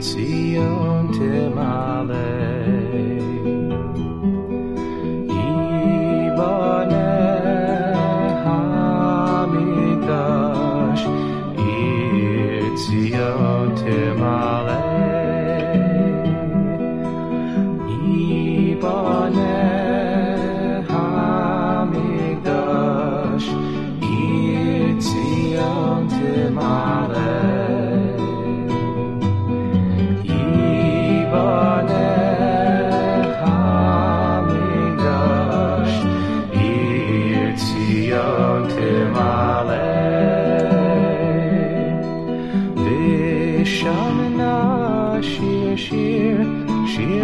see you until my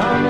down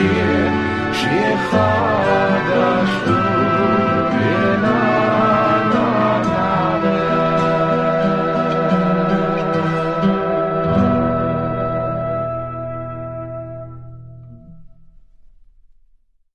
cheer, cheer.